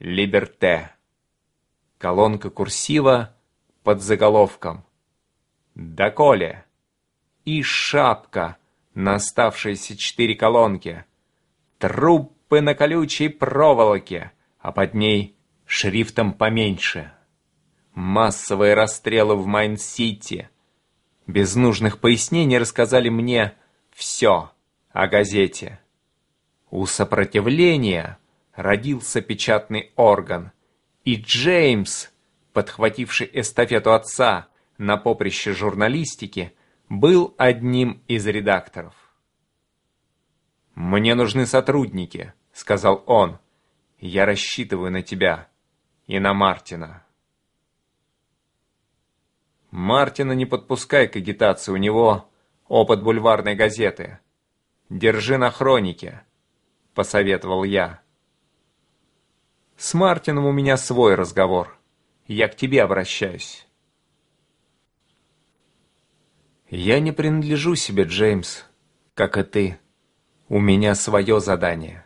Либерте. Колонка курсива под заголовком «Доколе» и шапка на оставшиеся четыре колонки. Трупы на колючей проволоке, а под ней шрифтом поменьше. Массовые расстрелы в Майн-Сити. Без нужных пояснений рассказали мне все о газете. У сопротивления родился печатный орган, и Джеймс, подхвативший эстафету отца на поприще журналистики, был одним из редакторов. «Мне нужны сотрудники», — сказал он. «Я рассчитываю на тебя и на Мартина». Мартина не подпускай к агитации, у него опыт бульварной газеты. Держи на хронике, посоветовал я. С Мартином у меня свой разговор. Я к тебе обращаюсь. Я не принадлежу себе, Джеймс, как и ты. У меня свое задание.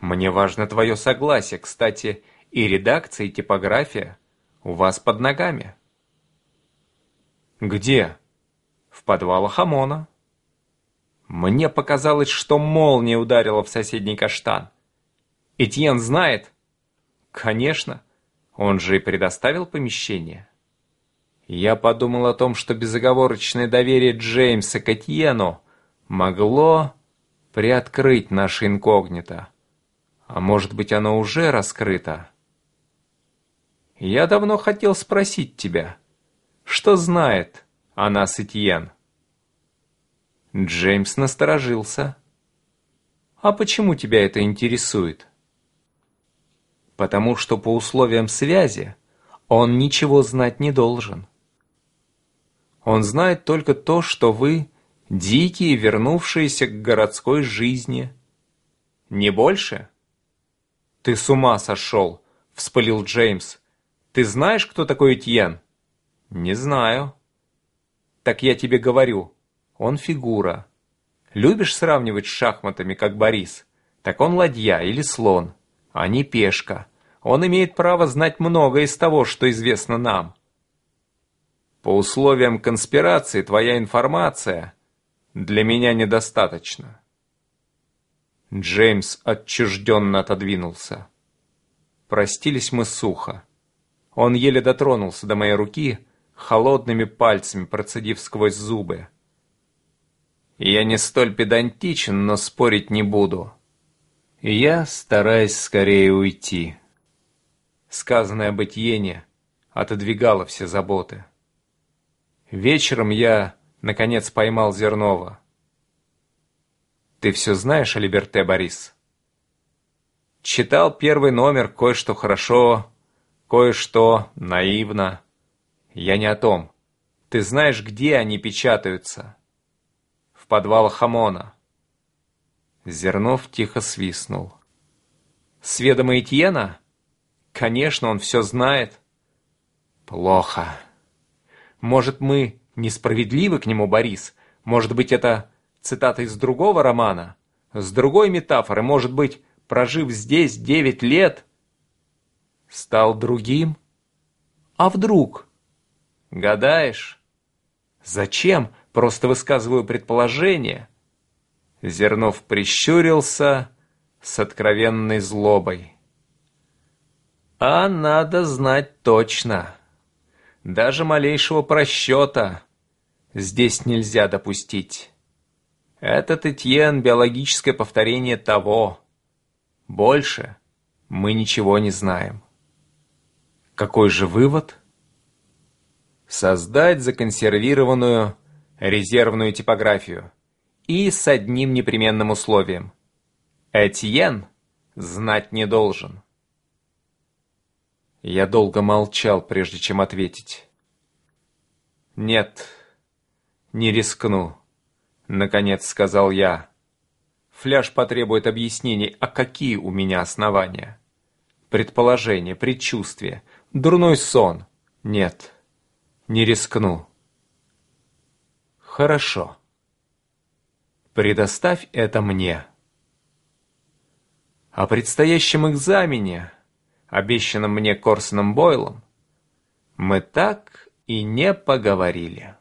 Мне важно твое согласие. Кстати, и редакция, и типография у вас под ногами. Где? В подвалах ОМОНа. Мне показалось, что молния ударила в соседний каштан. Этьен знает? Конечно. Он же и предоставил помещение. Я подумал о том, что безоговорочное доверие Джеймса к Этьену могло приоткрыть наше инкогнито. А может быть, оно уже раскрыто? Я давно хотел спросить тебя, что знает о нас Этьен? Джеймс насторожился. А почему тебя это интересует? Потому что по условиям связи он ничего знать не должен. Он знает только то, что вы дикие, вернувшиеся к городской жизни. Не больше? Ты с ума сошел, вспылил Джеймс. Ты знаешь, кто такой Этьен? Не знаю. Так я тебе говорю, он фигура. Любишь сравнивать с шахматами, как Борис? Так он ладья или слон, а не пешка. Он имеет право знать многое из того, что известно нам. По условиям конспирации твоя информация для меня недостаточна. Джеймс отчужденно отодвинулся. Простились мы сухо. Он еле дотронулся до моей руки, холодными пальцами процедив сквозь зубы. Я не столь педантичен, но спорить не буду. Я стараюсь скорее уйти сказанное об Этьене отодвигало все заботы. Вечером я, наконец, поймал Зернова. «Ты все знаешь о Либерте, Борис?» «Читал первый номер, кое-что хорошо, кое-что наивно. Я не о том. Ты знаешь, где они печатаются?» «В подвалах ОМОНа». Зернов тихо свистнул. «С ведома Этьена?» Конечно, он все знает. Плохо. Может, мы несправедливы к нему, Борис? Может быть, это цитата из другого романа? С другой метафоры, может быть, прожив здесь девять лет, стал другим? А вдруг? Гадаешь? Зачем? Просто высказываю предположение. Зернов прищурился с откровенной злобой. А надо знать точно. Даже малейшего просчета здесь нельзя допустить. Этот Этьен — биологическое повторение того. Больше мы ничего не знаем. Какой же вывод? Создать законсервированную резервную типографию. И с одним непременным условием. Этьен знать не должен. Я долго молчал, прежде чем ответить. «Нет, не рискну», — наконец сказал я. «Фляж потребует объяснений, а какие у меня основания? Предположение, предчувствие, дурной сон? Нет, не рискну». «Хорошо. Предоставь это мне». О предстоящем экзамене, обещанном мне Корсоном Бойлом, мы так и не поговорили.